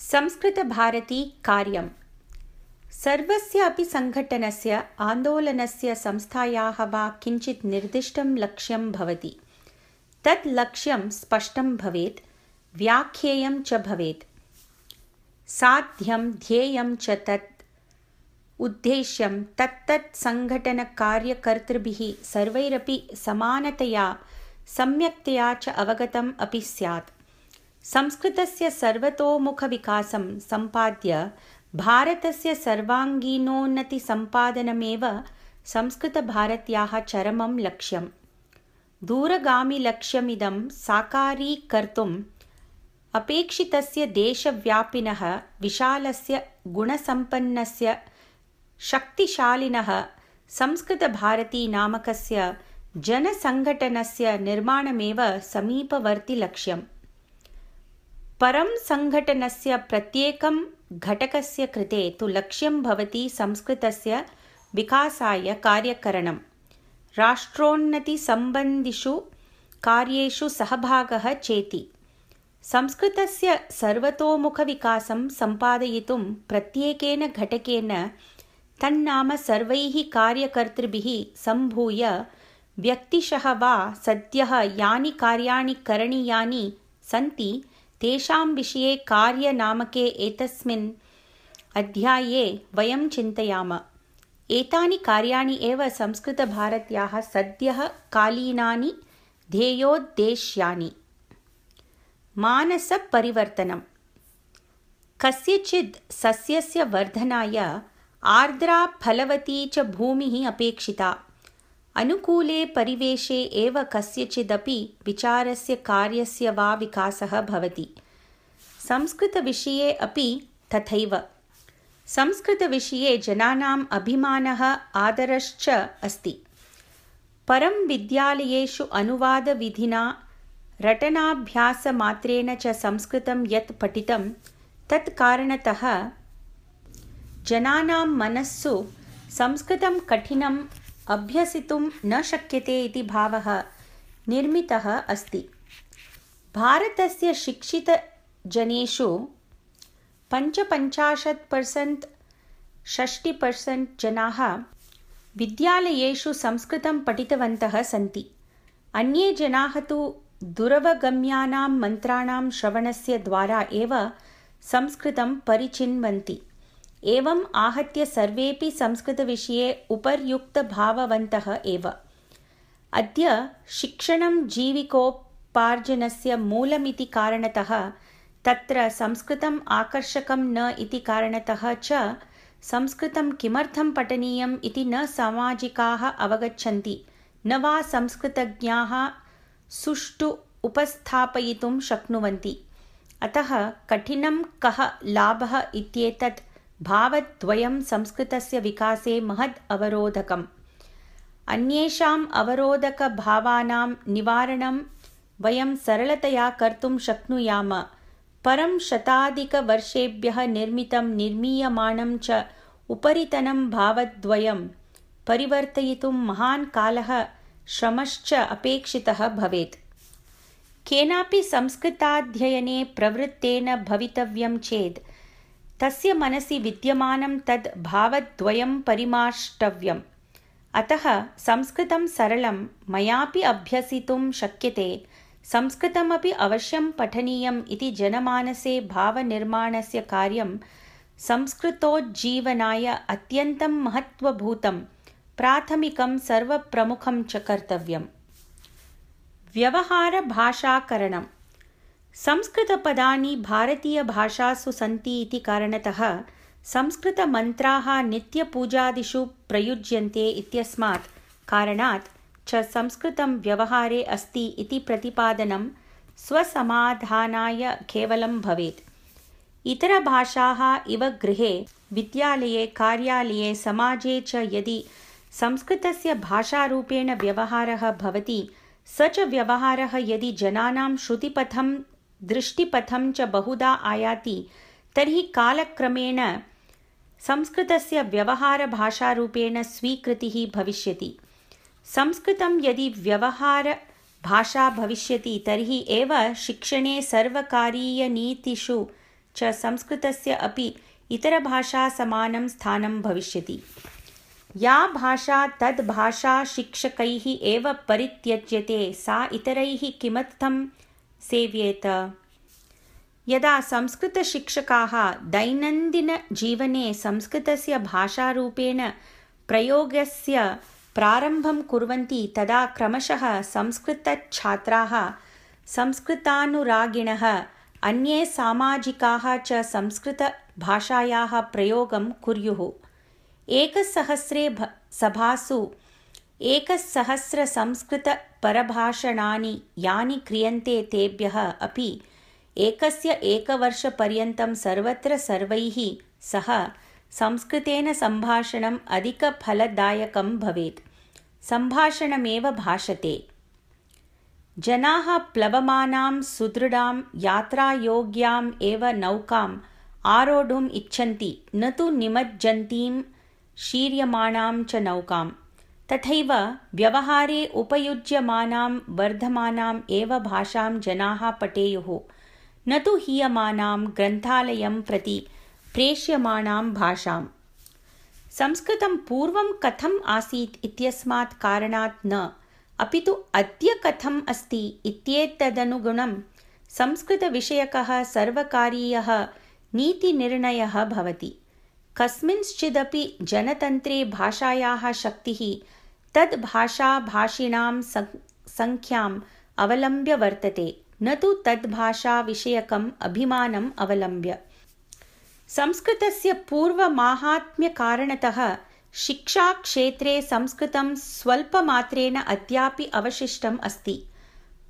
संस्कृतभारती कार्यम् सर्वस्य अपि सङ्घटनस्य आन्दोलनस्य संस्थायाः वा किञ्चित् निर्दिष्टं लक्ष्यं भवति। तत् लक्ष्यं स्पष्टं भवेत् व्याख्येयं च भवेत्। साध्यं ध्येयं च तत् उद्देश्यं तत्तत् सङ्घटनकार्यकर्तृभिः सर्वैरपि समानतया सम्यक्तया च अवगतम् अपि स्यात् संस्कृतस्य सर्वतोमुखविकासं सम्पाद्य भारतस्य सर्वाङ्गीनोन्नतिसम्पादनमेव संस्कृतभारत्याः चरमं लक्ष्यम्। दूरगामिलक्ष्यमिदं साकारीकर्तुम् अपेक्षितस्य देशव्यापिनः विशालस्य गुणसम्पन्नस्य शक्तिशालिनः संस्कृतभारतीनामकस्य जनसङ्घटनस्य निर्माणमेव समीपवर्तिलक्ष्यम् परं सङ्घटनस्य प्रत्येकं घटकस्य कृते तु लक्ष्यं भवति संस्कृतस्य विकासाय कार्यकरणं। राष्ट्रोन्नतिसम्बन्धिषु कार्येषु सहभागः चेति। संस्कृतस्य सर्वतोमुखविकासं सम्पादयितुं प्रत्येकेन घटकेन तन्नाम सर्वैः कार्यकर्तृभिः सम्भूय व्यक्तिशः वा सद्यः यानि कार्याणि करणीयानि सन्ति तेषां विषये कार्यनामके एतस्मिन् अध्याये वयं चिन्तयाम। एतानि कार्याणि एव संस्कृतभारत्याः सद्यः कालीनानि ध्येयोद्देश्यानि। मानसपरिवर्तनं कस्यचित् सस्यस्य वर्धनाय आर्द्रा फलवती च भूमिः अपेक्षिता अनुकूले परिवेशे एव कस्यचिदपि विचारस्य कार्यस्य वा विकासः भवति। संस्कृतविषये अपि तथैव। संस्कृतविषये जनानाम् अभिमानः आदरश्च अस्ति। परं विद्यालयेषु अनुवादविधिना रटनाभ्यासमात्रेण च संस्कृतं यत् पठितं तत् कारणतः जनानां मनस्सु संस्कृतं कठिनं अभ्यसितुं न शक्यते इति भावः निर्मितः अस्ति। भारतस्य शिक्षितजनेषु पञ्चपञ्चाशत् पर्सेण्ट् षष्टि पर्सेण्ट् जनाः विद्यालयेषु संस्कृतं पठितवन्तः सन्ति। अन्ये जनाः तु दुरवगम्यानां मन्त्राणां श्रवणस्य द्वारा एव संस्कृतं परिचिन्वन्ति एवम् आहत्य सर्वेपि संस्कृतविषये उपर्युक्तभाववन्तः एव। अद्य शिक्षणं जीविकोपार्जनस्य मूलमिति कारणतः तत्र संस्कृतम् आकर्षकं न इति कारणतः च संस्कृतं किमर्थं पठनीयम् इति न सामाजिकाः अवगच्छन्ति न वा संस्कृतज्ञाः सुष्ठु उपस्थापयितुं शक्नुवन्ति। अतः कठिनं कः लाभः इत्येतत् भावद्वयं संस्कृतस्य विकासे महद् अवरोधकम्। अन्येषाम् अवरोधकभावानां निवारणं वयं सरलतया कर्तुं शक्नुयाम। परं शताधिकवर्षेभ्यः निर्मितं निर्मीयमाणं च उपरितनं भावद्वयं परिवर्तयितुं महान् कालः श्रमश्च अपेक्षितः भवेत्। केनापि संस्कृताध्ययने प्रवृत्तेन भवितव्यं चेत् तस्य मनसि विद्यमानं तद् भावद्वयं परिमाष्टव्यम्। अतः संस्कृतं सरलं मयापि अभ्यसितुं शक्यते। संस्कृतमपि अवश्यं पठनीयम् इति जनमानसे भावनिर्माणस्य कार्यं संस्कृतोज्जीवनाय अत्यन्तं महत्त्वभूतं प्राथमिकं सर्वप्रमुखं च कर्तव्यम्। व्यवहारभाषाकरणम् संस्कृतपदानि भारतीयभाषासु सन्ति इति कारणतः संस्कृतमन्त्राः नित्यपूजादिषु प्रयुज्यन्ते इत्यस्मात् कारणात् च संस्कृतं व्यवहारे अस्ति इति प्रतिपादनं स्वसमाधानाय केवलं भवेत्। इतरभाषाः इव गृहे विद्यालये कार्यालये समाजे च यदि संस्कृतस्य भाषारूपेण व्यवहारः भवति स च व्यवहारः यदि जनानां श्रुतिपथं दृष्टिपथं च बहुधा आयाति। तर्हि कालक्रमेण संस्कृतस्य व्यवहारभाषारूपेण स्वीकृतिः भविष्यति। संस्कृतं यदि व्यवहारभाषा भविष्यति तर्हि एव शिक्षणे सर्वकारीयनीतिषु च संस्कृतस्य अपि इतरभाषासमानं स्थानं भविष्यति। या भाषा तद्भाषाशिक्षकैः एव परित्यज्यते सा इतरैः किमर्थं सेव्येत। यदा संस्कृतशिक्षकाः दैनन्दिनजीवने संस्कृतस्य भाषारूपेण प्रयोगस्य प्रारम्भं कुर्वन्ति तदा क्रमशः संस्कृतच्छात्राः संस्कृतानुरागिणः अन्ये सामाजिकाः च संस्कृतभाषायाः प्रयोगं कुर्युः। एकसहस्रे सभासु एकसहस्रसंस्कृतपरभाषणानि यानि क्रियन्ते तेभ्यः अपि एकस्य एकवर्षपर्यन्तं सर्वत्र सर्वैः सह संस्कृतेन सम्भाषणम् अधिकफलदायकं भवेत्। सम्भाषणमेव भाषते। जनाः प्लवमानां सुदृढां यात्रायोग्याम् एव नौकाम् आरोढुम् इच्छन्ति न तु निमज्जन्तीं शीर्यमाणां च नौकाम् तथैव व्यवहारे उपयुज्यमानां वर्धमानाम् एव भाषां जनाः पठेयुः न तु हीयमानां ग्रन्थालयं प्रति प्रेष्यमाणां भाषाम्। संस्कृतं पूर्वं कथम् आसीत् इत्यस्मात् कारणात् न। अपि तु अद्य कथम् अस्ति इत्येतदनुगुणं संस्कृतविषयकः सर्वकारीयः नीतिनिर्णयः भवति। कस्मिंश्चिदपि जनतन्त्रे भाषायाः शक्तिः तद्भाषाभाषिणां सङ्ख्याम् अवलम्ब्य वर्तते। न तु तद्भाषाविषयकम् अभिमानम् अवलम्ब्य। संस्कृतस्य पूर्वमाहात्म्यकारणतः शिक्षाक्षेत्रे संस्कृतं स्वल्पमात्रेण अद्यापि अवशिष्टम् अस्ति।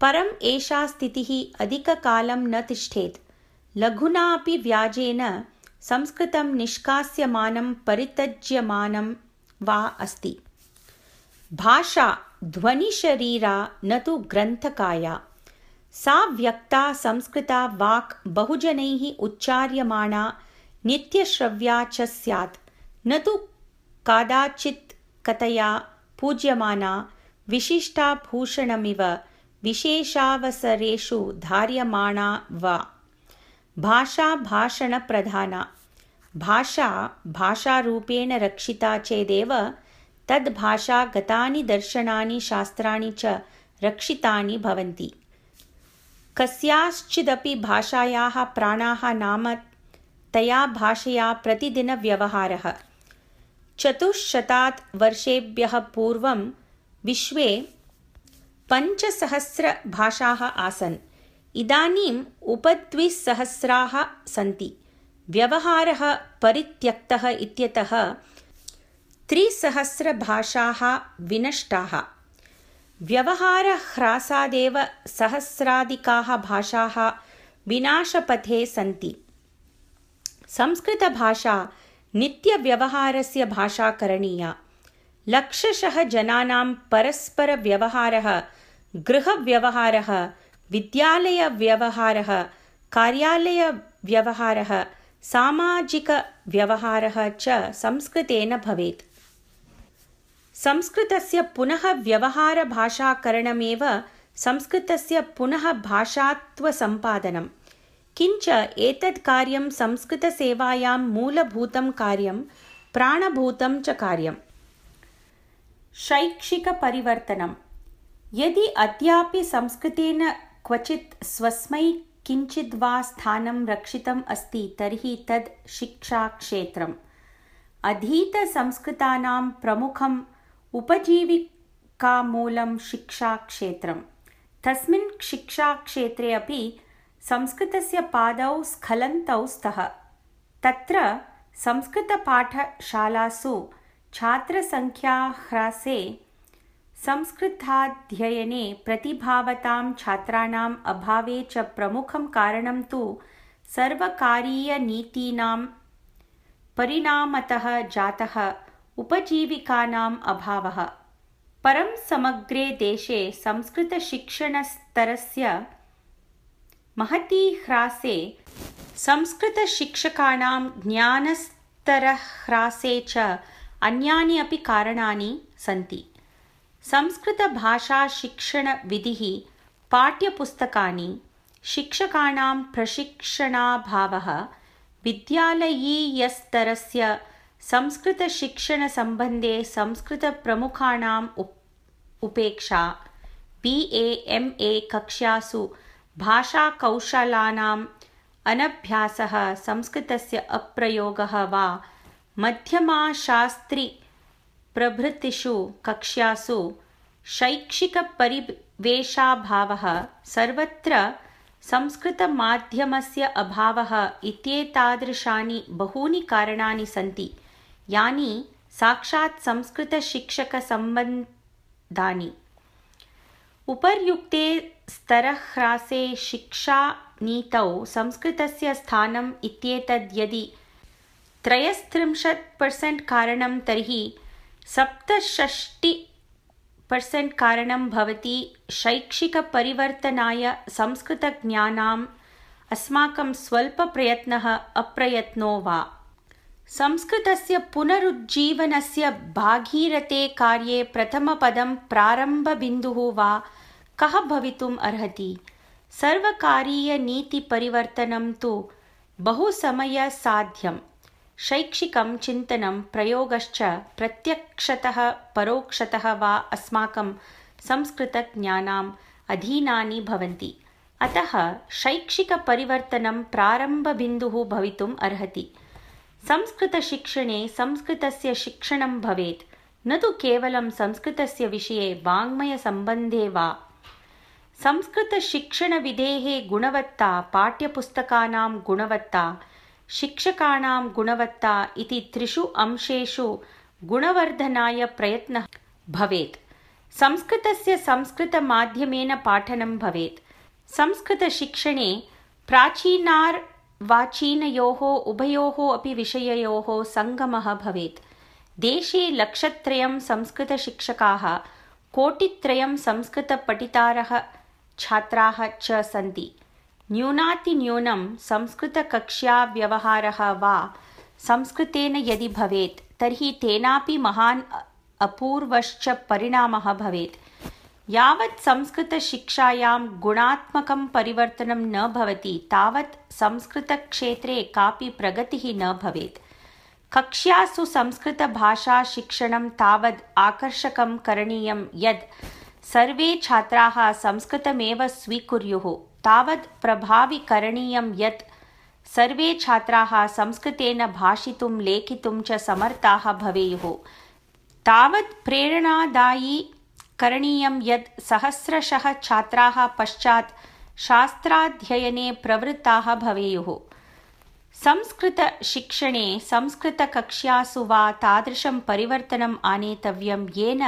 परम् एषा स्थितिः अधिककालं न तिष्ठेत्। लघुनापि व्याजेन संस्कृतं निष्कास्यमानं परित्यज्यमानं वा अस्ति भाषा ध्वनिशरीरा न तु ग्रन्थकाया। सा व्यक्ता संस्कृता वाक् बहुजनैः उच्चार्यमाणा नित्यश्रव्या च स्यात्। न तु कादाचित् कतया पूज्यमाना विशिष्टाभूषणमिव विशेषावसरेषु धार्यमाणा वा। भाषा भाषणप्रधाना। भाषा भाषारूपेण रक्षिता चेदेव तद्भाषा गतानि दर्शनानि शास्त्राणि च रक्षितानि भवन्ति। कस्याश्चिदपि भाषायाः प्राणाः नाम तया भाषया प्रतिदिनव्यवहारः। चतुश्शतात् वर्षेभ्यः पूर्वं विश्वे पञ्चसहस्रभाषाः आसन्। इदानीम् उपद्विसहस्राः सन्ति। व्यवहारः परित्यक्तः इत्यतः त्रिसहस्रभाषाः विनष्टाः। व्यवहारह्रासादेव सहस्राधिकाः भाषाः विनाशपथे सन्ति। संस्कृतभाषा नित्यव्यवहारस्य भाषा करणीया। लक्षशः जनानां परस्परव्यवहारः, गृहव्यवहारः, विद्यालयव्यवहारः, कार्यालयव्यवहारः, सामाजिकव्यवहारः च संस्कृतेन भवेत्। संस्कृतस्य पुनः व्यवहारभाषाकरणमेव संस्कृतस्य पुनः भाषात्वसम्पादनम् किञ्च एतत् कार्यं संस्कृतसेवायां मूलभूतं कार्यं प्राणभूतं च कार्यम् शैक्षिकपरिवर्तनं। यदि अद्यापि संस्कृतेन क्वचित् स्वस्मै किञ्चिद्वा स्थानं रक्षितम् अस्ति तर्हि तद् शिक्षाक्षेत्रम्। अधीतसंस्कृतानां प्रमुखम् उपजीविकामूलं शिक्षाक्षेत्रं तस्मिन् शिक्षाक्षेत्रे अपि संस्कृतस्य पादौ स्खलन्तौ स्तः। तत्र संस्कृतपाठशालासु छात्रसङ्ख्याह्रासे संस्कृताध्ययने प्रतिभावतां छात्राणाम् अभावे च प्रमुखं कारणं तु सर्वकारीयनीतीनां परिणामतः जातः उपजीविकानाम् अभावः। परं समग्रे देशे संस्कृतशिक्षणस्तरस्य महती ह्रासे संस्कृतशिक्षकाणां ज्ञानस्तरह्रासे च अन्यानि अपि कारणानि सन्ति। संस्कृतभाषाशिक्षणविधिः पाठ्यपुस्तकानि शिक्षकाणां प्रशिक्षणाभावः विद्यालयीयस्तरस्य संस्कृतशिक्षणसम्बन्धे संस्कृतप्रमुखाणाम् उप उपेक्षा बि ए एम् ए कक्षासु भाषाकौशलानाम् अनभ्यासः संस्कृतस्य अप्रयोगः वा मध्यमाशास्त्रिप्रभृतिषु कक्ष्यासु शैक्षिकपरिवेशाभावः सर्वत्र संस्कृतमाध्यमस्य अभावः इत्येतादृशानि बहूनि कारणानि सन्ति यानि साक्षात् संस्कृतशिक्षकसम्बन्धानि उपर्युक्ते स्तरह्रासे शिक्षानीतौ संस्कृतस्य स्थानम् इत्येतद् यदि त्रयस्त्रिंशत् पर्सेण्ट् कारणं तर्हि सप्तषष्टि पर्सेण्ट् कारणं भवति शैक्षिकपरिवर्तनाय संस्कृतज्ञानाम् अस्माकं स्वल्पप्रयत्नः अप्रयत्नो वा। संस्कृतस्य पुनरुज्जीवनस्य भागीरथे कार्ये प्रथमपदं प्रारम्भबिन्दुः वा कः भवितुम् अर्हति? सर्वकारीयनीतिपरिवर्तनं तु बहुसमयसाध्यं। शैक्षिकं चिन्तनं प्रयोगश्च प्रत्यक्षतः परोक्षतः वा अस्माकं संस्कृतज्ञानाम् अधीनानि भवन्ति। अतः शैक्षिकपरिवर्तनं प्रारम्भबिन्दुः भवितुम् अर्हति संस्कृतशिक्षणे संस्कृतस्य शिक्षणं भवेत्। न तु केवलं संस्कृतस्य विषये वाङ्मयसम्बन्धे वा। संस्कृतशिक्षणविधेः गुणवत्ता, पाठ्यपुस्तकानां गुणवत्ता, शिक्षकाणां गुणवत्ता इति त्रिषु अंशेषु गुणवर्धनाय प्रयत्नः भवेत्। संस्कृतस्य संस्कृतमाध्यमेन पाठनं भवेत्। संस्कृतशिक्षणे प्राचीनार्वाचीनयोः उभयोः अपि विषययोः सङ्गमः भवेत्। देशे लक्षत्रयं संस्कृतशिक्षकाः कोटित्रयं संस्कृतपठितारः छात्राः च सन्ति। न्यूनातिन्यूनं संस्कृतकक्ष्याव्यवहारः वा संस्कृतेन यदि भवेत् तर्हि तेनापि महान् अपूर्वश्च परिणामः भवेत् यावत् संस्कृतशिक्षायां गुणात्मकं परिवर्तनं न भवति, तावत् संस्कृतक्षेत्रे कापि प्रगतिः न भवेत्। कक्ष्यासु संस्कृतभाषाशिक्षणं तावद् आकर्षकं करणीयं यद् सर्वे छात्राः संस्कृतमेव स्वीकुर्युः तावत् प्रभाविकरणीयं यत् सर्वे छात्राः संस्कृतेन भाषितुं, लेखितुं च समर्थाः भवेयुः। तावत् प्रेरणादायी करणीयं यत् सहस्रशः छात्राः पश्चात् शास्त्राध्ययने प्रवृत्ताः भवेयुः। संस्कृतशिक्षणे संस्कृतकक्ष्यासु वा तादृशं परिवर्तनम् आनेतव्यं येन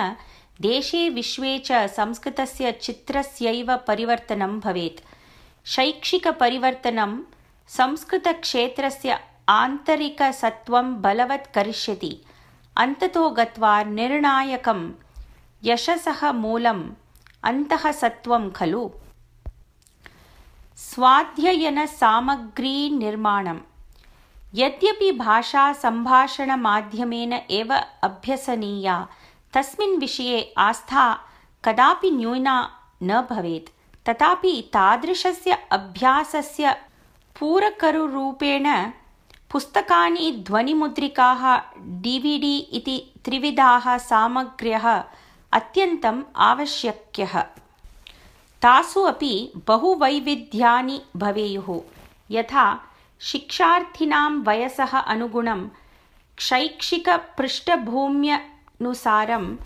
देशे विश्वे च संस्कृतस्य चित्रस्यैव परिवर्तनं भवेत्। शैक्षिकपरिवर्तनं संस्कृतक्षेत्रस्य आन्तरिकसत्त्वं बलवत् करिष्यति। अन्ततो गत्वा निर्णायकं यशसः मूलम् अन्तःसत्त्वं खलु। स्वाध्ययनसामग्रीनिर्माणम्। यद्यपि भाषा सम्भाषणमाध्यमेन एव अभ्यसनीया तस्मिन् विषये आस्था कदापि न्यूना न भवेत्। तथापि तादृशस्य अभ्यासस्य पूरकरुरूपेण पुस्तकानि ध्वनिमुद्रिकाः डि वि डि इति त्रिविधाः सामग्र्यः अत्यन्तम् आवश्यक्यः। तासु अपि बहुवैविध्यानि भवेयुः। यथा शिक्षार्थिनां वयसः अनुगुणं शैक्षिकपृष्ठभूम्य नुसारं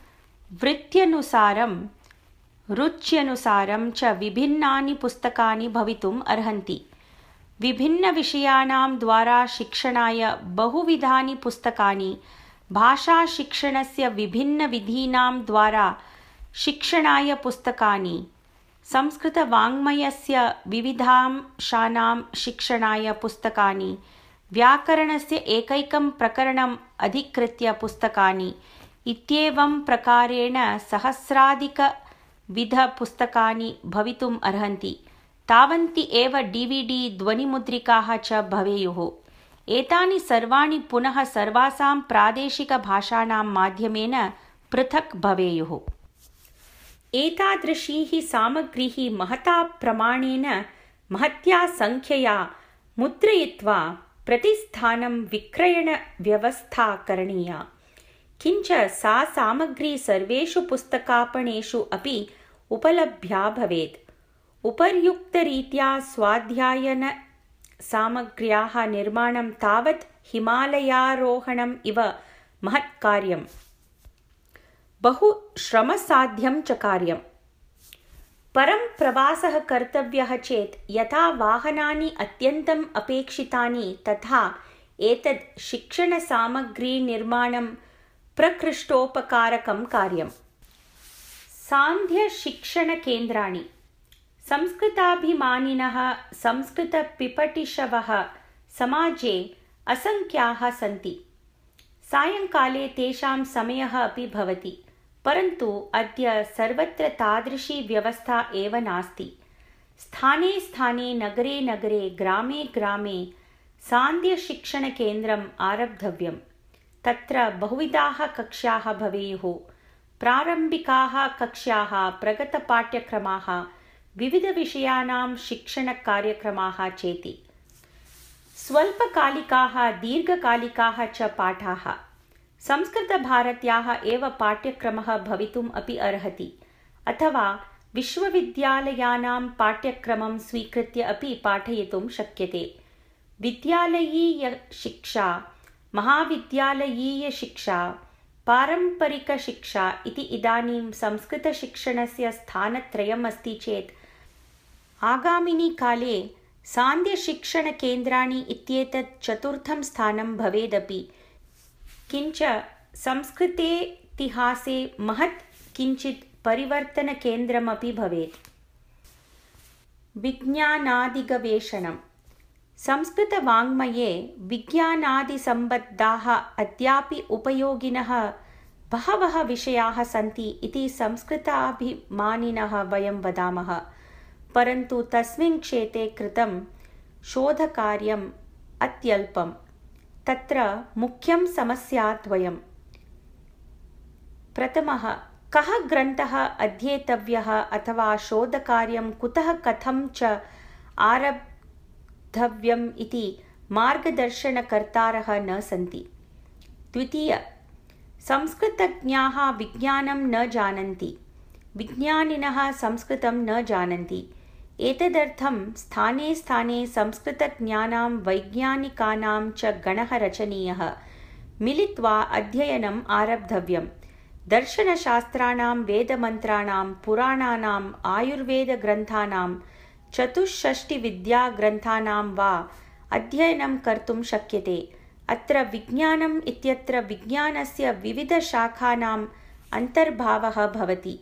वृत्त्यनुसारं रुच्यनुसारं च विभिन्नानि पुस्तकानि भवितुम् अर्हन्ति। विभिन्नविषयाणां द्वारा शिक्षणाय बहुविधानि पुस्तकानि भाषाशिक्षणस्य विभिन्नविधीनां द्वारा शिक्षणाय पुस्तकानि संस्कृतवाङ्मयस्य विविधांशानां शिक्षणाय पुस्तकानि व्याकरणस्य एकैकं प्रकरणम् अधिकृत्य पुस्तकानि इत्येवं प्रकारेण सहस्राधिकविधपुस्तकानि भवितुम् अर्हन्ति। तावन्ति एव डि वि डि ध्वनिमुद्रिकाः च भवेयुः एतानि सर्वाणि पुनः सर्वासां प्रादेशिकभाषाणां माध्यमेन पृथक् भवेयुः। एतादृशीः सामग्रीः महता प्रमाणेन महत्या सङ्ख्यया मुद्रयित्वा प्रतिस्थानं विक्रयणव्यवस्था करणीया। किञ्च सा सामग्री सर्वेषु पुस्तकापणेषु अपि उपलभ्या भवेत्। उपर्युक्तरीत्या स्वाध्यायनसामग्र्याः निर्माणं तावत् हिमालयारोहणम् इव महत्कार्यम् बहु श्रमसाध्यं च कार्यम्। परं प्रवासः कर्तव्यः चेत् यथा वाहनानि अत्यन्तम् अपेक्षितानि तथा एतद् शिक्षणसामग्रीनिर्माणं प्रकृष्टोपकारकं कार्यम्। सान्ध्यशिक्षणकेन्द्राणि संस्कृताभिमानिनः संस्कृतपिपठिषवः समाजे असङ्ख्याः सन्ति। सायङ्काले तेषां समयः अपि भवति, परन्तु अद्य सर्वत्र तादृशी व्यवस्था एव नास्ति। स्थाने स्थाने, नगरे नगरे, ग्रामे ग्रामे सान्ध्यशिक्षणकेन्द्रम् आरब्धव्यम्। तत्र बहुविधाः कक्ष्याः भवेयुः, प्रारम्भिकाः कक्ष्याः, प्रगतपाठ्यक्रमाः विविधविषयाणां शिक्षणकार्यक्रमाः चेति। स्वल्पकालिकाः दीर्घकालिकाः च पाठाः। संस्कृतभारत्याः एव पाठ्यक्रमः भवितुम् अपि अर्हति। अथवा विश्वविद्यालयानां पाठ्यक्रमं स्वीकृत्य अपि पाठयितुं शक्यते। विद्यालयीयशिक्षा महाविद्यालयीयशिक्षा पारम्परिकशिक्षा इति इदानीं संस्कृतशिक्षणस्य स्थानत्रयम् अस्ति चेत् आगामिनि काले सान्ध्यशिक्षणकेन्द्राणि इत्येतत् चतुर्थं स्थानं भवेदपि। किञ्च संस्कृतेतिहासे महत् किञ्चित् परिवर्तनकेन्द्रमपि भवेत्। विज्ञानादिगवेषणं संस्कृतवाङ्मये विज्ञानादिसम्बद्धाः अद्यापि उपयोगिनः बहवः विषयाः सन्ति इति संस्कृताभिमानिनः वयं वदामः परन्तु तस्मिन् क्षेत्रे कृतं शोधकार्यम् अत्यल्पम्। तत्र मुख्यं समस्याद्वयम् प्रथमः कः ग्रन्थः अध्येतव्यः अथवा शोधकार्यं कुतः कथं च आरब्धव्यम् इति मार्गदर्शनकर्तारः न सन्ति। द्वितीय संस्कृतज्ञाः विज्ञानं न जानन्ति। विज्ञानिनः संस्कृतं न जानन्ति एतदर्थं स्थाने स्थाने संस्कृतज्ञानां वैज्ञानिकानां च गणः रचनीयः मिलित्वा अध्ययनम् आरब्धव्यम्। दर्शनशास्त्राणां वेदमन्त्राणां पुराणानाम् आयुर्वेदग्रन्थानां चतुष्षष्टिविद्याग्रन्थानां वा अध्ययनं कर्तुं शक्यते। अत्र विज्ञानम् इत्यत्र विज्ञानस्य विविधशाखानाम् अन्तर्भावः भवति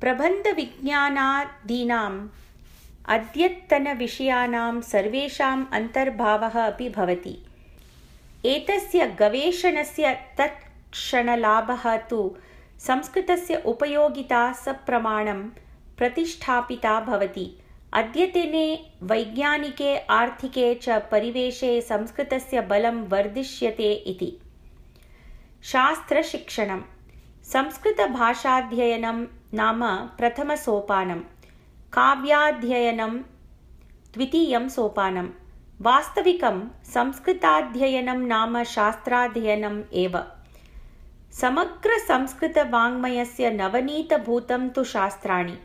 प्रबन्धविज्ञानादीनाम् अद्यतनविषयाणां सर्वेषाम् अन्तर्भावः अपि भवति। एतस्य गवेषणस्य तत्क्षणलाभः तु संस्कृतस्य उपयोगिता सप्रमाणं प्रतिष्ठापिता भवति। अद्यतने वैज्ञानिके आर्थिके च परिवेशे संस्कृतस्य बलं वर्धिष्यते इति। शास्त्रशिक्षणं संस्कृतभाषाध्ययनं नाम प्रथमसोपानं काव्याध्ययनं द्वितीयं सोपानं वास्तविकं संस्कृताध्ययनं नाम शास्त्राध्ययनम् एव। समग्रसंस्कृतवाङ्मयस्य नवनीतभूतं तु शास्त्राणि।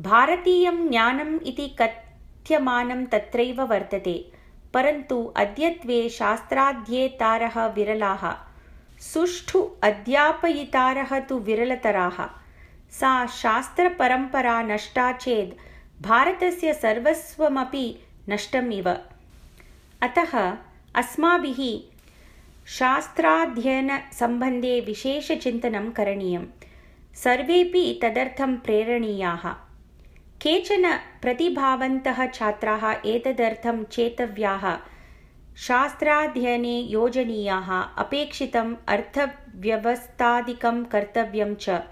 भारतीयं ज्ञानम् इति कथ्यमानं तत्रैव वर्तते परन्तु अद्यत्वे शास्त्राध्येतारः विरलाः। सुष्ठु अध्यापयितारः तु विरलतराः सा शास्त्रपरम्परा नष्टा चेद् भारतस्य सर्वस्वमपि नष्टमिव। अतः अस्माभिः शास्त्राध्ययनसम्बन्धे विशेषचिन्तनं करणीयं सर्वेपि तदर्थं प्रेरणीयाः। केचन प्रतिभावन्तः छात्राः एतदर्थं चेतव्याः। शास्त्राध्ययने योजनीयाः अपेक्षितम् अर्थव्यवस्थादिकं कर्तव्यं च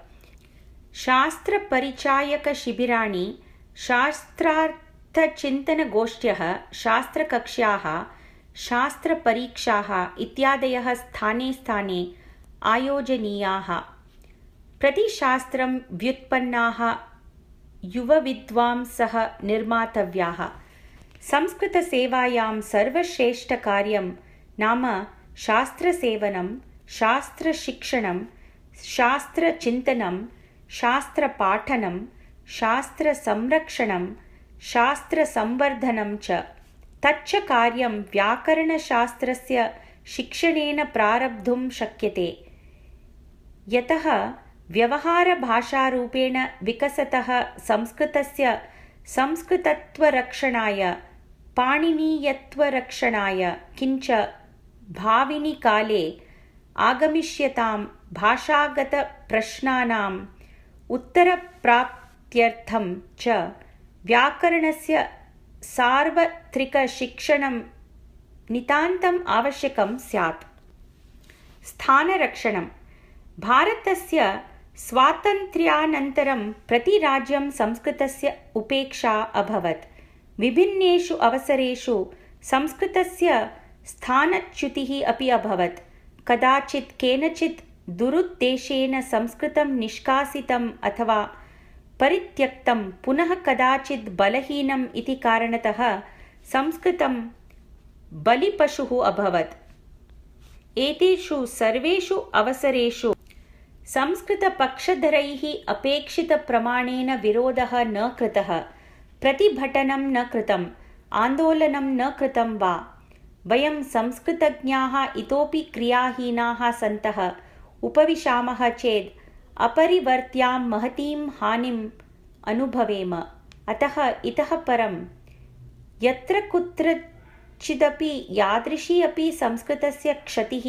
शास्त्रपरिचायकशिबिराणि शास्त्रार्थचिन्तनगोष्ठ्यः शास्त्रकक्ष्याः शास्त्रपरीक्षाः इत्यादयः स्थाने स्थाने आयोजनीयाः। प्रतिशास्त्रं व्युत्पन्नाः युवविद्वांसः निर्मातव्याः। संस्कृतसेवायां सर्वश्रेष्ठकार्यं नाम शास्त्रसेवनं शास्त्रशिक्षणं शास्त्रचिन्तनं शास्त्रपाठनं शास्त्रसंरक्षणं शास्त्रसंवर्धनं च। तच्च कार्यं व्याकरणशास्त्रस्य शिक्षणेन प्रारब्धुं शक्यते। यतः व्यवहारभाषारूपेण विकसतः संस्कृतस्य संस्कृतत्वरक्षणाय पाणिनीयत्वरक्षणाय किञ्च भाविनिकाले आगमिष्यतां भाषागतप्रश्नानाम् उत्तरप्राप्त्यर्थं च व्याकरणस्य सार्वत्रिकशिक्षणं नितान्तम् आवश्यकं स्यात्। स्थानरक्षणं। भारतस्य स्वातन्त्र्यानन्तरं प्रतिराज्यं संस्कृतस्य उपेक्षा अभवत्। विभिन्नेषु अवसरेषु संस्कृतस्य स्थानच्युतिः अपि अभवत्। कदाचित् केनचित् दुरुद्देशेन संस्कृतं निष्कासितम् अथवा परित्यक्तं पुनः कदाचित् बलहीनम् इति कारणतः संस्कृतं बलिपशुः अभवत्। एतेषु सर्वेषु अवसरेषु संस्कृतपक्षधरैः अपेक्षितप्रमाणेन विरोधः न कृतः। प्रतिभटनं न कृतम् आन्दोलनं न कृतं वा। वयं संस्कृतज्ञाः इतोपि क्रियाहीनाः सन्तः उपविशामः चेद्। अपरिवर्त्यां महतीं हानिम् अनुभवेम। अतः इतः परं यत्र कुत्रचिदपि यादृशी अपि संस्कृतस्य क्षतिः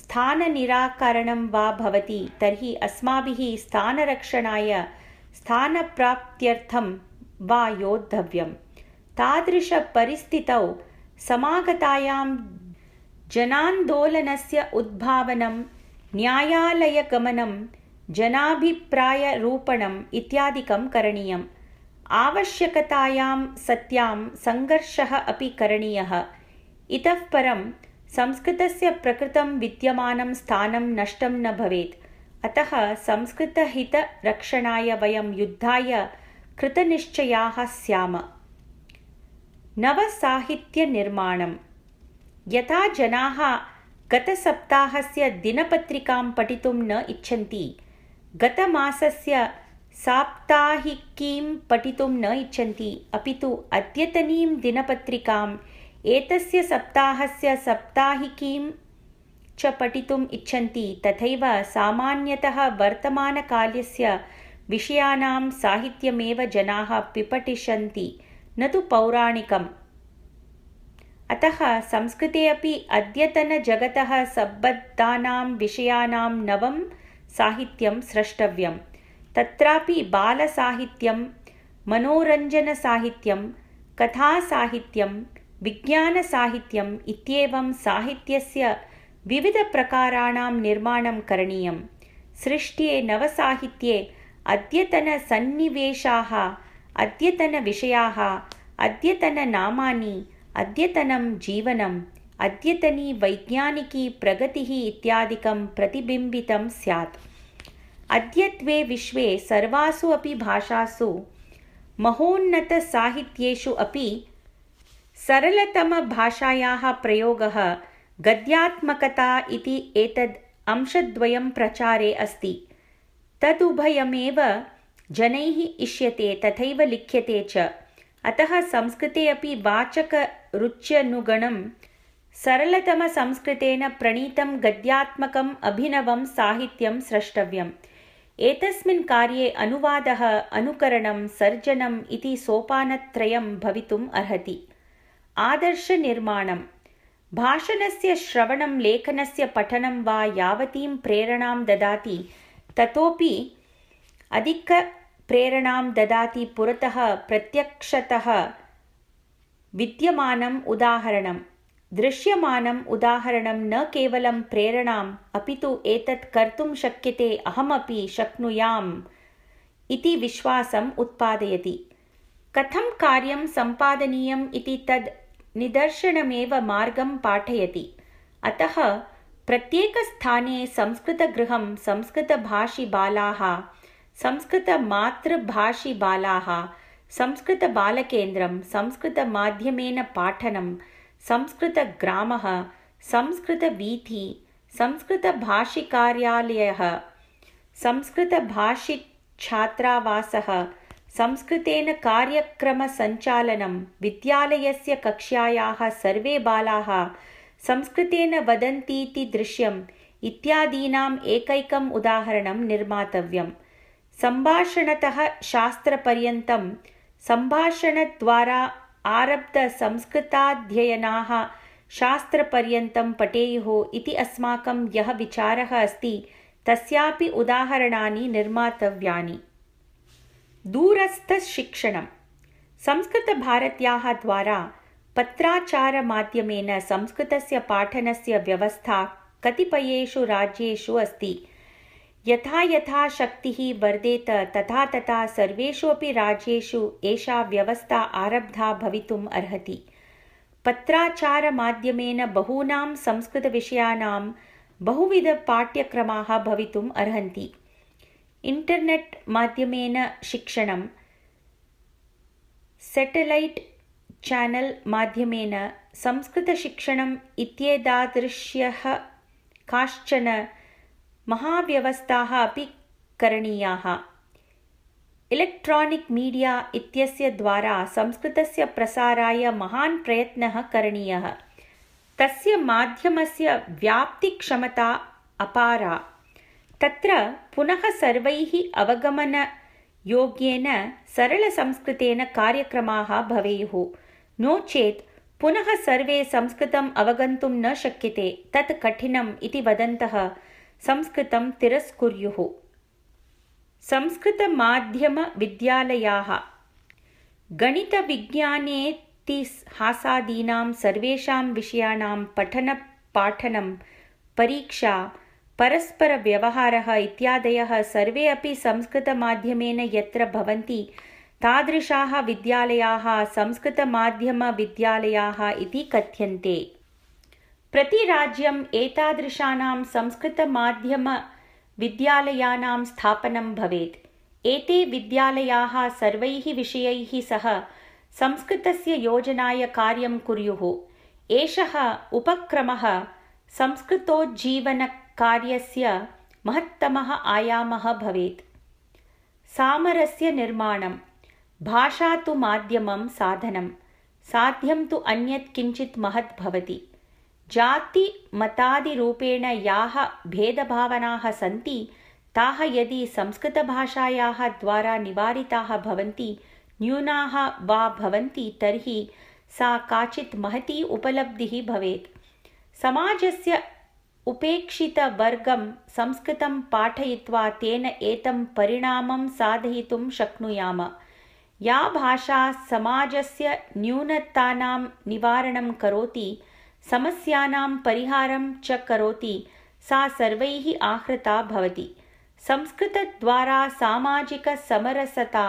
स्थाननिराकरणं वा भवति तर्हि अस्माभिः स्थानरक्षणाय स्थानप्राप्त्यर्थं वा योद्धव्यं तादृशपरिस्थितौ समागतायां जनान्दोलनस्य उद्भावनं न्यायालयगमनं जनाभिप्रायरूपणम् इत्यादिकं करणीयम्। आवश्यकतायां सत्यां सङ्घर्षः अपि करणीयः। इतः परं संस्कृतस्य प्रकृतं विद्यमानं स्थानं नष्टं न भवेत्। अतः संस्कृतहितरक्षणाय वयं युद्धाय कृतनिश्चयाः स्याम। नवसाहित्यनिर्माणं यथा जनाः गतसप्ताहस्य दिनपत्रिकां पठितुं न इच्छन्ति। गतमासस्य साप्ताहिकीं पठितुं न इच्छन्ति। अपि तु अद्यतनीं दिनपत्रिकाम् एतस्य सप्ताहस्य सप्ताहिकीं च पठितुम् इच्छन्ति। तथैव सामान्यतः वर्तमानकालस्य विषयाणां साहित्यमेव जनाः पिपठिषन्ति न तु पौराणिकम् अतः संस्कृते अपि अद्यतनजगतः सम्बद्धानां विषयाणां नवं साहित्यं स्रष्टव्यं तत्रापि बालसाहित्यं मनोरञ्जनसाहित्यं कथासाहित्यं विज्ञानसाहित्यम् इत्येवं साहित्यस्य विविधप्रकाराणां निर्माणं करणीयं सृष्ट्ये नवसाहित्ये अद्यतनसन्निवेशाः अद्यतनविषयाः अद्यतननामानि अद्यतनं जीवनम् अद्यतनी वैज्ञानिकी प्रगतिः इत्यादिकं प्रतिबिम्बितं स्यात्। अद्यत्वे विश्वे सर्वासु अपि भाषासु महोन्नतसाहित्येषु अपि सरलतमभाषायाः प्रयोगः गद्यात्मकता इति एतद् अंशद्वयं प्रचारे अस्ति। तदुभयमेव जनैः इष्यते तथैव लिख्यते च। अतः संस्कृते अपि वाचकरुच्यनुगणं सरलतमसंस्कृतेन प्रणीतं गद्यात्मकम् अभिनवं साहित्यं स्रष्टव्यम्। एतस्मिन् कार्ये अनुवादः अनुकरणं सर्जनम् इति सोपानत्रयं भवितुम् अर्हति। आदर्शनिर्माणं भाषणस्य श्रवणं लेखनस्य पठनं वा यावतीं प्रेरणां ददाति ततोपि अधिकप्रेरणां ददाति पुरतः प्रत्यक्षतः विद्यमानम् उदाहरणं दृश्यमानम् उदाहरणं न केवलं प्रेरणाम् अपि तु एतत् कर्तुं शक्यते अहमपि शक्नुयाम् इति विश्वासम् उत्पादयति। कथं कार्यं सम्पादनीयम् इति तद् निदर्शनमेव मार्गं पाठयति। अतः प्रत्येकस्थाने संस्कृतगृहं संस्कृतभाषिबालाः संस्कृतमातृभाषिबालाः संस्कृतबालकेन्द्रं संस्कृतमाध्यमेन पाठनं संस्कृतग्रामः संस्कृतवीथि संस्कृतभाषिकार्यालयः संस्कृतभाषिछात्रावासः संस्कृतेन कार्यक्रमसञ्चालनं विद्यालयस्य कक्ष्यायाः सर्वे बालाः संस्कृतेन वदन्तीति दृश्यम् इत्यादीनाम् एकैकम् उदाहरणं निर्मातव्यम्। सम्भाषणतः शास्त्रपर्यन्तं सम्भाषणद्वारा आरब्धसंस्कृताध्ययनाः शास्त्रपर्यन्तं पठेयुः इति अस्माकं यः विचारः अस्ति तस्यापि उदाहरणानि निर्मातव्यानि। दूरस्थशिक्षणं संस्कृतभारत्याः द्वारा पत्राचारमाध्यमेन संस्कृतस्य पाठनस्य व्यवस्था कतिपयेषु राज्येषु अस्ति यथा यथा शक्तिः वर्धेत तथा तथा सर्वेषु अपि राज्येषु एषा व्यवस्था आरब्धा भवितुम् अर्हति। पत्राचारमाध्यमेन बहूनां संस्कृतविषयाणां बहुविधपाठ्यक्रमाः भवितुम् अर्हन्ति। इण्टर्नेट् माध्यमेन शिक्षणं सेटेलैट् चानल् माध्यमेन संस्कृतशिक्षणम् इत्येतादृश्यः काश्चन महाव्यवस्थाः अपि करणीयाः। इलेक्ट्रानिक् मीडिया इत्यस्य द्वारा संस्कृतस्य प्रसाराय महान् प्रयत्नः करणीयः। तस्य माध्यमस्य व्याप्तिक्षमता अपारा। तत्र पुनः सर्वैः अवगमनयोग्येन सरलसंस्कृतेन कार्यक्रमाः भवेयुः। नो चेत् पुनः सर्वे संस्कृतम् अवगन्तुं न शक्यते। तत् कठिनम् इति वदन्तः संस्कृतं तिरस्कुर्युः। संस्कृतमाध्यमविद्यालयाः। गणितविज्ञानेतिहासादीनां सर्वेषां विषयाणां पठनपाठनं परीक्षा परस्परव्यवहारः इत्यादयः सर्वे अपि संस्कृतमाध्यमेन यत्र भवन्ति तादृशाः विद्यालयाः संस्कृतमाध्यमविद्यालयाः इति कथ्यन्ते प्रतिराज्यम् एतादृशानां संस्कृतमाध्यम विद्यालयानां स्थापनं भवेत्। एते विद्यालयाः सर्वैः विषयैः सह संस्कृतस्य योजनाय कार्यं कुर्युः। एषः उपक्रमः संस्कृतोज्जीवनकार्यस्य महत्तमः आयामः भवेत्। सामरस्य निर्माणं भाषा तु माध्यमं साधनं साध्यं तु अन्यत् किञ्चित् महत् भवति जातिमतादिरूपेण याः भेदभावनाः सन्ति ताः यदि संस्कृतभाषायाः द्वारा निवारिताः भवन्ति न्यूनाः वा भवन्ति तर्हि सा काचित् महती उपलब्धिः भवेत्। समाजस्य उपेक्षितवर्गं संस्कृतं पाठयित्वा तेन एतं परिणामं साधयितुं शक्नुयाम। या भाषा समाजस्य न्यूनतानां निवारणं करोति समस्यानां परिहारं च करोति सा सर्वैः आहृता भवति। संस्कृतद्वारा सामाजिकसमरसता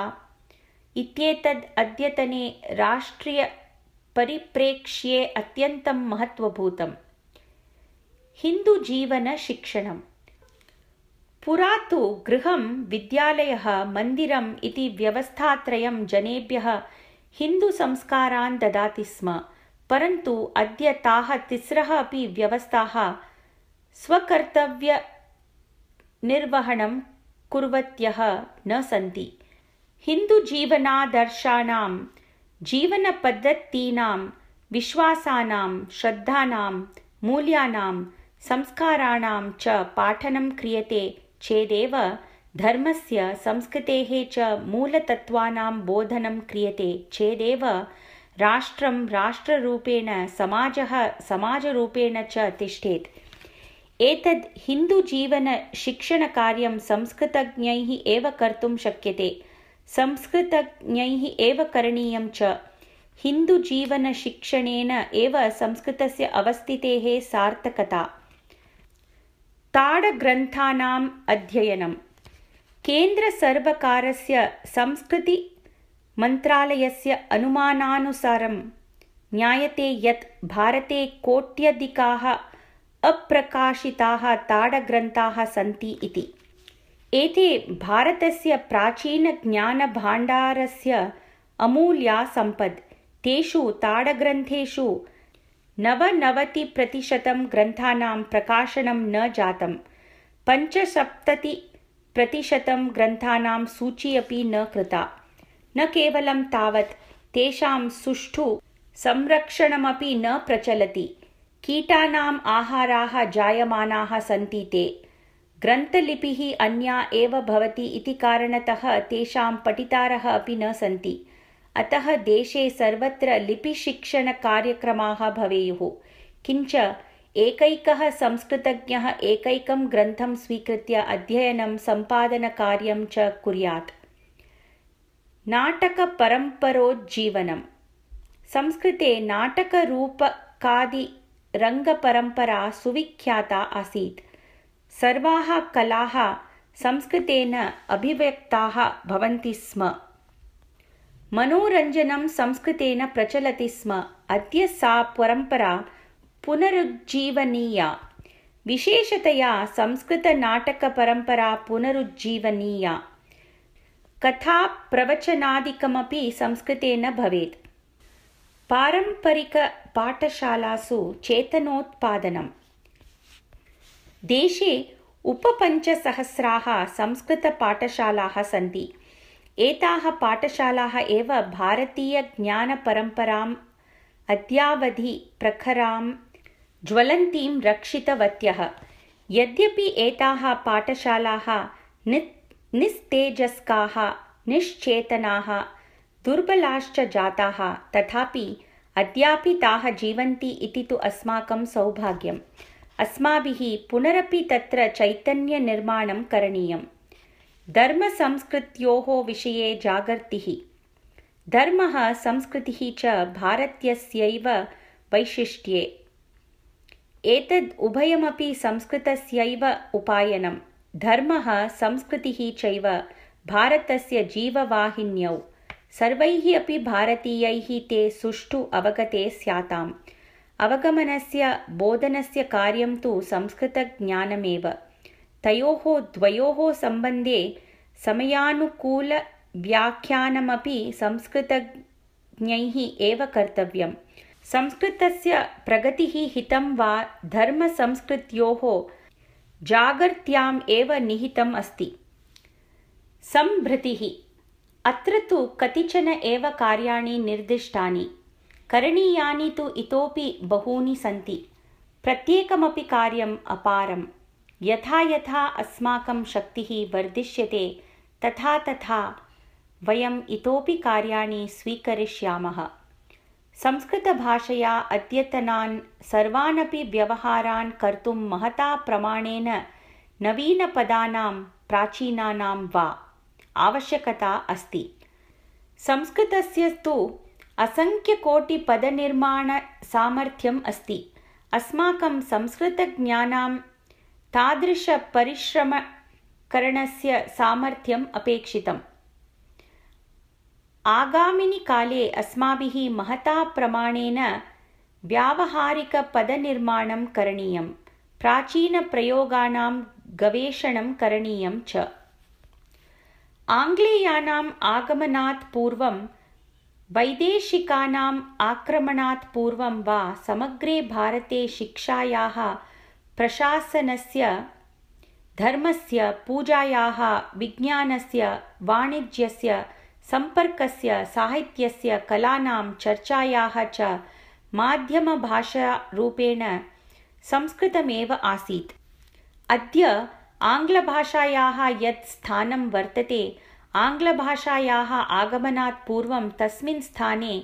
इत्येतद् अद्यतने राष्ट्रियपरिप्रेक्ष्ये अत्यन्तं महत्त्वभूतम् हिन्दुजीवनशिक्षणं पुरा तु गृहं विद्यालयः मन्दिरम् इति व्यवस्थात्रयं जनेभ्यः हिन्दुसंस्कारान् ददाति स्म परन्तु अद्य ताः तिस्रः अपि व्यवस्थाः स्वकर्तव्यनिर्वहणं कुर्वत्यः न सन्ति। हिन्दुजीवनादर्शानां जीवनपद्धतीनां विश्वासानां श्रद्धानां मूल्यानां संस्काराणां च पाठनं क्रियते चेदेव धर्मस्य संस्कृतेः च मूलतत्त्वानां बोधनं क्रियते चेदेव राष्ट्रं राष्ट्ररूपेण समाजः समाजरूपेण च तिष्ठेत्। एतद् हिन्दुजीवनशिक्षणकार्यं संस्कृतज्ञैः एव कर्तुं शक्यते। संस्कृतज्ञैः एव करणीयं च। हिन्दुजीवनशिक्षणेन एव संस्कृतस्य अवस्थितेः सार्थकता। ताडग्रन्थानाम् अध्ययनं केन्द्रसर्वकारस्य संस्कृति मन्त्रालयस्य अनुमानानुसारं ज्ञायते यत् भारते कोट्यधिकाः अप्रकाशिताः ताडग्रन्थाः सन्ति इति। एते भारतस्य प्राचीनज्ञानभाण्डारस्य अमूल्या सम्पद् तेषु ताडग्रन्थेषु नवनवतिप्रतिशतं ग्रन्थानां प्रकाशनं न जातं पञ्चसप्ततिप्रतिशतं ग्रन्थानां सूची अपि न कृता न केवलं तावत् तेषां सुष्ठु संरक्षणमपि न प्रचलति। कीटानाम् आहाराः जायमानाः सन्ति ते। ग्रन्थलिपिः अन्या एव भवति इति कारणतः तेषां पठितारः अपि न सन्ति। अतः देशे सर्वत्र लिपिशिक्षणकार्यक्रमाः भवेयुः। किञ्च एकैकः संस्कृतज्ञः एकैकं ग्रन्थं स्वीकृत्य अध्ययनं सम्पादनकार्यं च कुर्यात् नाटकपरम्परोज्जीवनं संस्कृते नाटकरूपकादिरङ्गपरम्परा सुविख्याता आसीत्। सर्वाः कलाः संस्कृतेन अभिव्यक्ताः भवन्ति स्म। मनोरञ्जनं संस्कृतेन प्रचलति स्म। अद्य सा परम्परा पुनरुज्जीवनीया। विशेषतया संस्कृतनाटकपरम्परा पुनरुज्जीवनीया कथाप्रवचनादिकमपि संस्कृतेन भवेत्। पारम्परिकपाठशालासु चेतनोत्पादनम् देशे उपपञ्चसहस्राः संस्कृतपाठशालाः सन्ति। एताः पाठशालाः एव भारतीयज्ञानपरम्पराम् अद्यावधि प्रखरां ज्वलन्तीं रक्षितवत्यः। यद्यपि एताः पाठशालाः नि निस्तेजस्काः निश्चेतनाः दुर्बलाश्च जाताः तथापि अद्यापि ताः जीवन्ति इति तु अस्माकं सौभाग्यम्। अस्माभिः पुनरपि तत्र चैतन्यनिर्माणं करणीयम्। धर्मसंस्कृत्योः विषये जागर्तिः। धर्मः संस्कृतिः च भारत्यस्यैव वैशिष्ट्ये। एतद् उभयमपि संस्कृतस्यैव उपायनं धर्मः संस्कृतिः चैव भारतस्य जीववाहिन्यौ। सर्वैः अपि भारतीयैः ते सुष्ठु अवगते स्याताम्। अवगमनस्य बोधनस्य कार्यं तु संस्कृतज्ञानमेव। तयोः द्वयोः सम्बन्धे समयानुकूलव्याख्यानमपि संस्कृतज्ञैः एव कर्तव्यम्। संस्कृतस्य प्रगतिः हितं वा धर्मसंस्कृत्योः जागर्त्याम् एव निहितम् अस्ति। सम्भृतिः अत्र तु कतिचन एव कार्याणि निर्दिष्टानि। करणीयानि तु इतोपि बहूनि सन्ति। प्रत्येकमपि कार्यम् अपारं यथा यथा अस्माकं शक्तिः वर्धिष्यते तथा तथा वयम् इतोपि कार्याणि स्वीकरिष्यामः संस्कृतभाषया अद्यतनान् सर्वानपि व्यवहारान् कर्तुं महता प्रमाणेन नवीनपदानां प्राचीनानां वा आवश्यकता अस्ति। संस्कृतस्य तु असङ्ख्यकोटिपदनिर्माणसामर्थ्यम् अस्ति। अस्माकं संस्कृतज्ञानां तादृशपरिश्रमकरणस्य सामर्थ्यम् अपेक्षितम् आगामिनि काले अस्माभिः महता प्रमाणेन व्यावहारिकपदनिर्माणं करणीयं प्राचीनप्रयोगाणां गवेषणं करणीयं च। आङ्ग्लेयानाम् आगमनात् पूर्वं वैदेशिकानाम् आक्रमणात् पूर्वं वा समग्रे भारते शिक्षायाः प्रशासनस्य धर्मस्य पूजायाः विज्ञानस्य वाणिज्यस्य सम्पर्कस्य साहित्यस्य कलानां चर्चायाः च माध्यमभाषारूपेण संस्कृतमेव आसीत्। अद्य आङ्ग्लभाषायाः यत् स्थानं वर्तते आङ्ग्लभाषायाः आगमनात् पूर्वं तस्मिन् स्थाने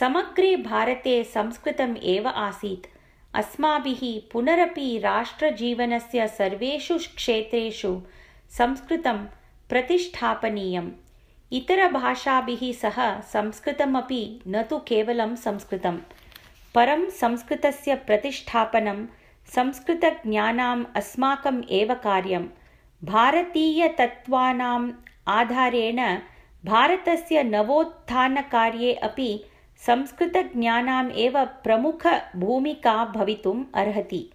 समग्रे भारते संस्कृतम् एव आसीत्। अस्माभिः पुनरपि राष्ट्रजीवनस्य सर्वेषु क्षेत्रेषु संस्कृतं प्रतिष्ठापनीयम् इतरभाषाभिः सह संस्कृतमपि न तु केवलं संस्कृतं परं संस्कृतस्य प्रतिष्ठापनं संस्कृतज्ञानाम् अस्माकम् एव कार्यं। भारतीयतत्त्वानाम् आधारेण भारतस्य नवोत्थानकार्ये अपि संस्कृतज्ञानाम् एव प्रमुखभूमिका भवितुम् अर्हति।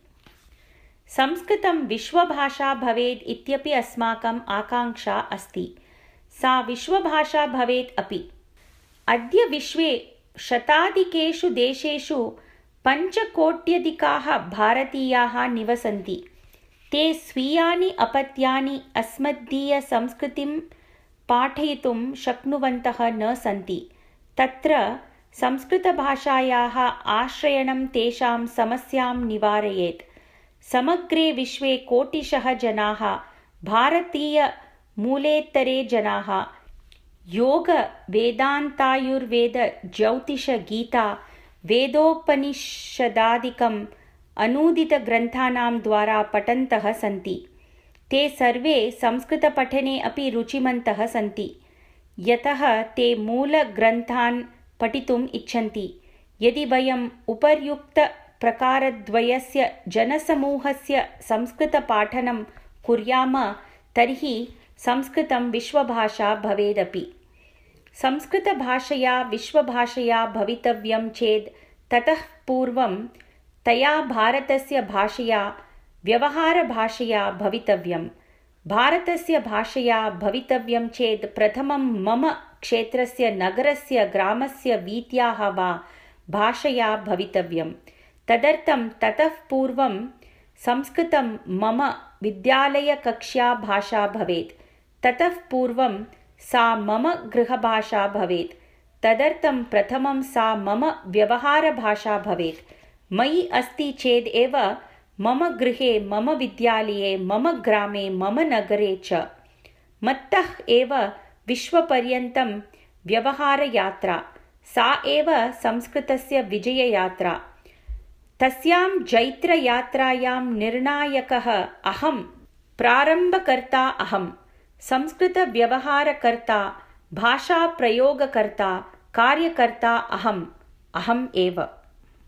संस्कृतं विश्वभाषा भवेत् इत्यपि अस्माकम् आकाङ्क्षा अस्ति सा विश्वभाषा भवेत् अपि। अद्य विश्वे शताधिकेषु देशेषु पञ्चकोट्यधिकाः भारतीयाः निवसन्ति। ते स्वीयानि अपत्यानि अस्मदीयसंस्कृतिं पाठयितुं शक्नुवन्तः न सन्ति। तत्र संस्कृतभाषायाः आश्रयणं तेषां समस्यां निवारयेत्। समग्रे विश्वे कोटिशः जनाः भारतीयमूलेत्तरे जनाः। योग वेदान्तायुर्वेद ज्यौतिषगीता वेदोपनिषदादिकम् अनूदितग्रन्थानां द्वारा पठन्तः सन्ति। ते सर्वे संस्कृतपठने अपि रुचिमन्तः सन्ति। यतः ते मूलग्रन्थान् पठितुम् इच्छन्ति। यदि वयम् उपर्युक्तप्रकारद्वयस्य जनसमूहस्य संस्कृतपाठनं कुर्याम तर्हि संस्कृतं विश्वभाषा भवेदपि। संस्कृतभाषया विश्वभाषया भवितव्यं चेत् ततः पूर्वं तया भारतस्य भाषया व्यवहारभाषया भवितव्यं। भारतस्य भाषया भवितव्यं चेत् प्रथमं मम क्षेत्रस्य नगरस्य ग्रामस्य वीत्याः वा भाषया भवितव्यं। तदर्थं ततः पूर्वं संस्कृतं मम विद्यालयकक्ष्या भाषा भवेत् ततः पूर्वं सा मम गृहभाषा भवेत्। तदर्थं प्रथमं सा मम व्यवहारभाषा भवेत्। मयि अस्ति चेद् एव मम गृहे मम विद्यालये मम ग्रामे मम नगरे च। मत्तः एव विश्वपर्यन्तं व्यवहारयात्रा। सा एव संस्कृतस्य विजययात्रा। तस्यां जैत्रयात्रायां निर्णायकः अहं प्रारम्भकर्ता अहम् संस्कृतव्यवहारकर्ता भाषाप्रयोगकर्ता कार्यकर्ता अहम् अहम् एव